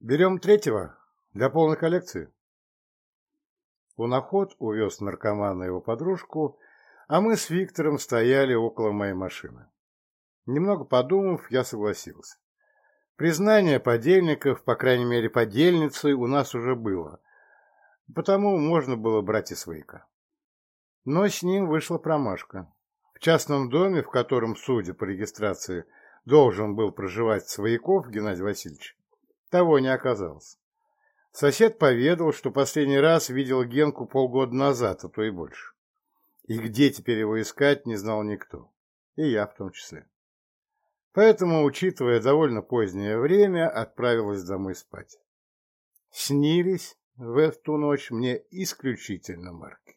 Берем третьего для полной коллекции. Уноход увез наркомана его подружку, а мы с Виктором стояли около моей машины. Немного подумав, я согласился. Признание подельников, по крайней мере подельницы, у нас уже было, потому можно было брать и свояка. Но с ним вышла промашка. В частном доме, в котором, судя по регистрации, должен был проживать Свояков Геннадий Васильевич, того не оказалось. Сосед поведал, что последний раз видел Генку полгода назад, а то и больше. И где теперь его искать, не знал никто. И я в том числе. Поэтому, учитывая довольно позднее время, отправилась домой спать. Снились в эту ночь мне исключительно марки.